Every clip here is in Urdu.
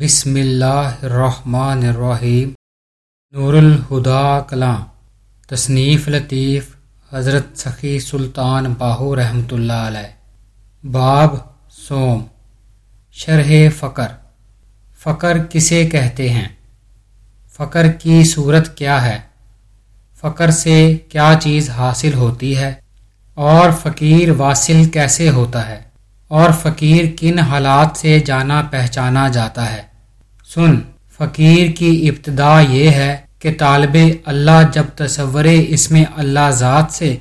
بسم اللہ الرحمن الرحیم نور الہدا کلاں تصنیف لطیف حضرت سخی سلطان باہو رحمۃ اللہ علیہ باب سوم شرح فقر فقر کسے کہتے ہیں فقر کی صورت کیا ہے فقر سے کیا چیز حاصل ہوتی ہے اور فقیر واصل کیسے ہوتا ہے اور فقیر کن حالات سے جانا پہچانا جاتا ہے سن۔ فقیر کی ابتدا یہ ہے کہ طالب اللہ جب تصور اس میں اللہ ذات سے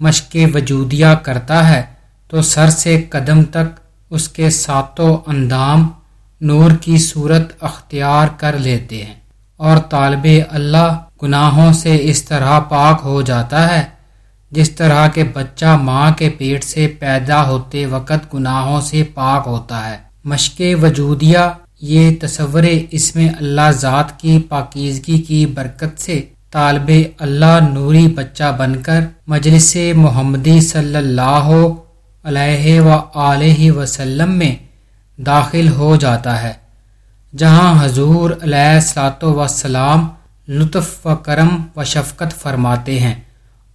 مشق وجودیہ کرتا ہے، تو سر سے قدم تک اس کے ساتوں اندام نور کی صورت اختیار کر لیتے ہیں۔ اور طالب اللہ گناہوں سے اس طرح پاک ہو جاتا ہے، جس طرح کے بچہ ماں کے پیٹ سے پیدا ہوتے وقت گناہوں سے پاک ہوتا ہے۔ مشق وجودیہ یہ تصور اس میں اللہ ذات کی پاکیزگی کی برکت سے طالب اللہ نوری بچہ بن کر مجلس محمدی صلی اللہ علیہ و علیہ وسلم میں داخل ہو جاتا ہے، جہاں حضور علیہ السلاۃ وسلام لطف و کرم و شفقت فرماتے ہیں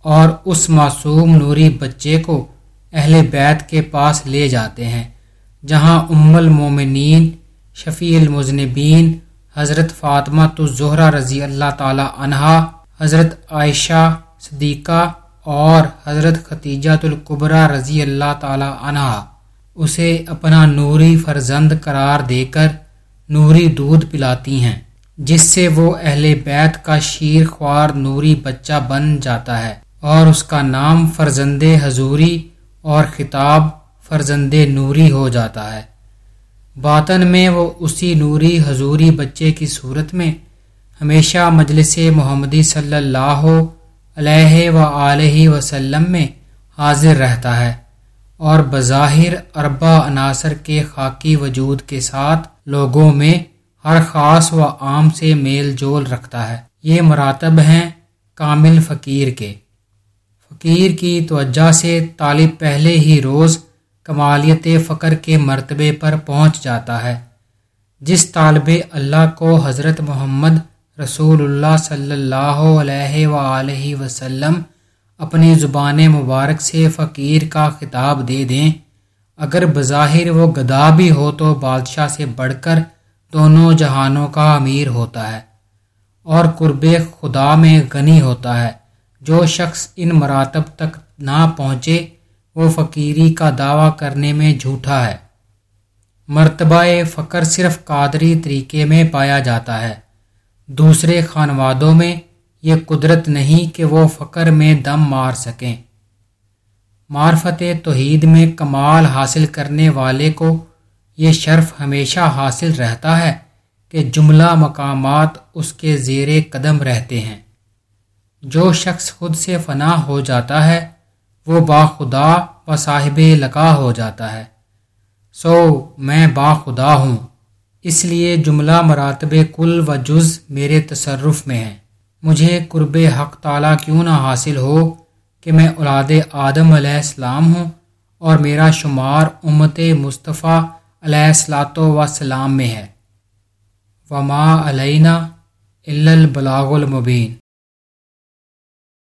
اور اس معصوم نوری بچے کو اہل بیت کے پاس لے جاتے ہیں، جہاں ام المومنین شفیع المذنبین، حضرت فاطمہ تو زہرہ رضی اللہ تعالی عنہا، حضرت عائشہ صدیقہ اور حضرت ختیجہ القبرہ رضی اللہ تعالی عنہا۔ اسے اپنا نوری فرزند قرار دے کر نوری دودھ پلاتی ہیں، جس سے وہ اہل بیت کا شیر خوار نوری بچہ بن جاتا ہے اور اس کا نام فرزند حضوری اور خطاب فرزند نوری ہو جاتا ہے۔ باطن میں وہ اسی نوری حضوری بچے کی صورت میں ہمیشہ مجلس محمدی صلی اللہ علیہ و علیہ وسلم میں حاضر رہتا ہے اور بظاہر اربا عناصر کے خاکی وجود کے ساتھ لوگوں میں ہر خاص و عام سے میل جول رکھتا ہے۔ یہ مراتب ہیں کامل فقیر کے۔ فقیر کی توجہ سے طالب پہلے ہی روز کمالیت فقر کے مرتبے پر پہنچ جاتا ہے۔ جس طالب اللہ کو حضرت محمد رسول اللہ صلی اللہ علیہ و وسلم اپنی زبان مبارک سے فقیر کا خطاب دے دیں، اگر بظاہر وہ گدا بھی ہو تو بادشاہ سے بڑھ کر دونوں جہانوں کا امیر ہوتا ہے اور قرب خدا میں غنی ہوتا ہے۔ جو شخص ان مراتب تک نہ پہنچے وہ فقیری کا دعویٰ کرنے میں جھوٹا ہے۔ مرتبہ فقر صرف قادری طریقے میں پایا جاتا ہے۔ دوسرے خانوادوں میں یہ قدرت نہیں کہ وہ فقر میں دم مار سکیں۔ معرفت توحید میں کمال حاصل کرنے والے کو یہ شرف ہمیشہ حاصل رہتا ہے کہ جملہ مقامات اس کے زیر قدم رہتے ہیں۔ جو شخص خود سے فنا ہو جاتا ہے وہ باخدا و صاحب لقا ہو جاتا ہے۔ سو میں باخدا ہوں۔ اس لیے جملہ مراتب کل و جز میرے تصرف میں ہے مجھے قرب حق تعالیٰ کیوں نہ حاصل ہو کہ میں اولاد آدم علیہ السلام ہوں اور میرا شمار امت مصطفیٰ علیہ السلاۃ وسلام میں ہے۔ وما علینہ البلاغ المبین